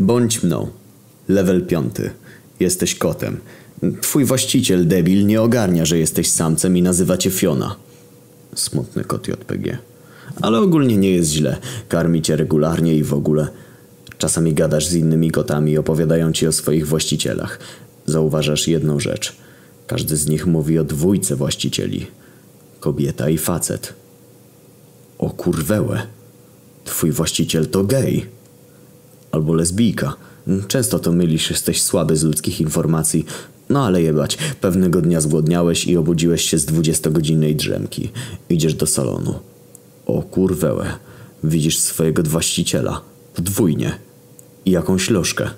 Bądź mną. Level piąty. Jesteś kotem. Twój właściciel, debil, nie ogarnia, że jesteś samcem i nazywa cię Fiona. Smutny kot JPG. Ale ogólnie nie jest źle. Karmi cię regularnie i w ogóle. Czasami gadasz z innymi kotami i opowiadają ci o swoich właścicielach. Zauważasz jedną rzecz. Każdy z nich mówi o dwójce właścicieli. Kobieta i facet. O kurwełę. Twój właściciel to gej. Albo lesbijka. Często to mylisz, jesteś słaby z ludzkich informacji. No ale jebać, pewnego dnia zgłodniałeś i obudziłeś się z dwudziestogodzinnej drzemki. Idziesz do salonu. O kurwełę. Widzisz swojego właściciela. Podwójnie. I jakąś lożkę.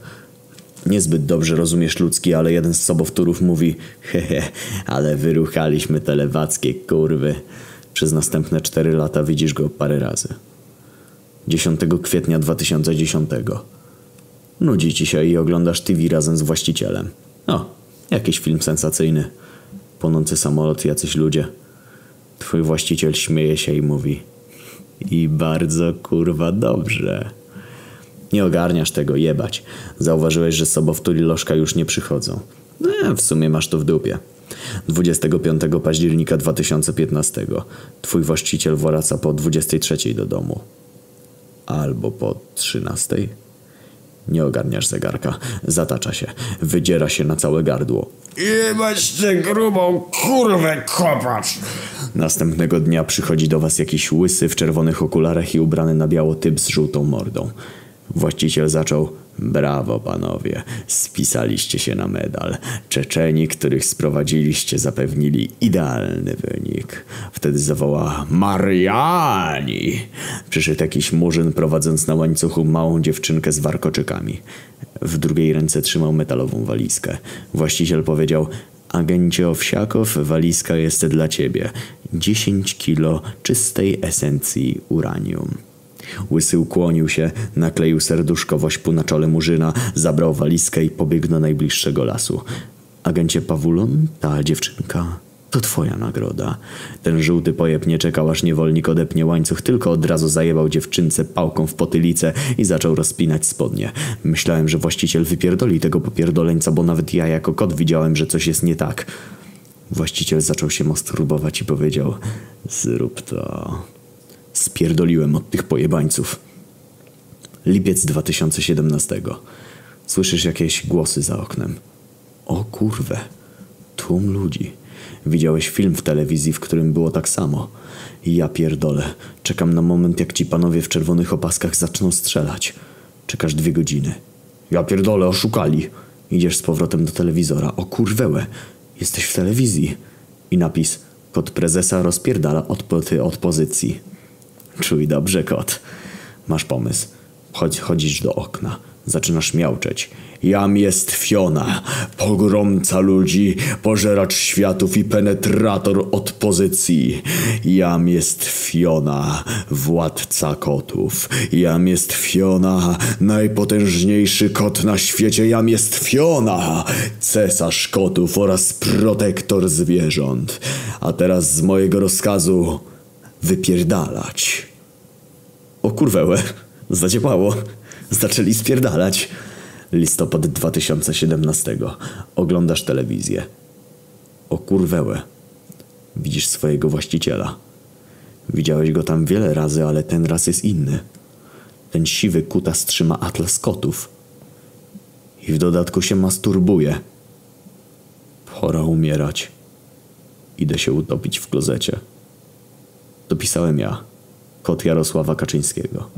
Niezbyt dobrze rozumiesz ludzki, ale jeden z sobowtórów mówi Hehe, ale wyruchaliśmy te lewackie kurwy. Przez następne cztery lata widzisz go parę razy. 10 kwietnia 2010. Nudzi ci się i oglądasz TV razem z właścicielem. O, jakiś film sensacyjny. Płonący samolot, jacyś ludzie. Twój właściciel śmieje się i mówi I bardzo kurwa dobrze. Nie ogarniasz tego, jebać. Zauważyłeś, że sobowtóri lożka już nie przychodzą. No, w sumie masz to w dupie. 25 października 2015. Twój właściciel wraca po 23 do domu. Albo po 13. Nie ogarniasz zegarka. Zatacza się. Wydziera się na całe gardło. Jebać tę grubą kurwę kopacz! Następnego dnia przychodzi do was jakiś łysy w czerwonych okularach i ubrany na biało typ z żółtą mordą. Właściciel zaczął Brawo panowie, spisaliście się na medal. Czeczeni, których sprowadziliście, zapewnili idealny wynik. Wtedy zawoła Mariani. Przyszedł jakiś murzyn prowadząc na łańcuchu małą dziewczynkę z warkoczykami. W drugiej ręce trzymał metalową walizkę. Właściciel powiedział Agencie Owsiakow, walizka jest dla ciebie. 10 kilo czystej esencji uranium. Łysy ukłonił się, nakleił serduszko wośpu na czole murzyna, zabrał walizkę i pobiegł do najbliższego lasu. Agencie Pawulon, ta dziewczynka, to twoja nagroda. Ten żółty pojeb nie czekał, aż niewolnik odepnie łańcuch, tylko od razu zajebał dziewczynce pałką w potylicę i zaczął rozpinać spodnie. Myślałem, że właściciel wypierdoli tego popierdoleńca, bo nawet ja jako kot widziałem, że coś jest nie tak. Właściciel zaczął się masturbować i powiedział, zrób to. Spierdoliłem od tych pojebańców. Lipiec 2017. Słyszysz jakieś głosy za oknem. O kurwę. Tłum ludzi. Widziałeś film w telewizji, w którym było tak samo. Ja pierdolę. Czekam na moment, jak ci panowie w czerwonych opaskach zaczną strzelać. Czekasz dwie godziny. Ja pierdolę, oszukali. Idziesz z powrotem do telewizora. O kurwełę. Jesteś w telewizji. I napis. Kod prezesa rozpierdala od, od pozycji. Czuj dobrze, kot. Masz pomysł. Chodź, chodzisz do okna. Zaczynasz miauczeć. Jam jest Fiona, pogromca ludzi, pożeracz światów i penetrator od pozycji. Jam jest Fiona, władca kotów. Jam jest Fiona, najpotężniejszy kot na świecie. Jam jest Fiona, cesarz kotów oraz protektor zwierząt. A teraz z mojego rozkazu wypierdalać. O kurwełę, zadziałało. Zaczęli spierdalać. Listopad 2017. Oglądasz telewizję. O kurwełę. Widzisz swojego właściciela. Widziałeś go tam wiele razy, ale ten raz jest inny. Ten siwy kutas trzyma atlas kotów. I w dodatku się masturbuje. Pora umierać. Idę się utopić w klozecie. Dopisałem ja, kot Jarosława Kaczyńskiego.